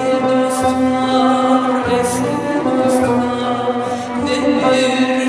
Eski dostlar, eski dostlar, ne bir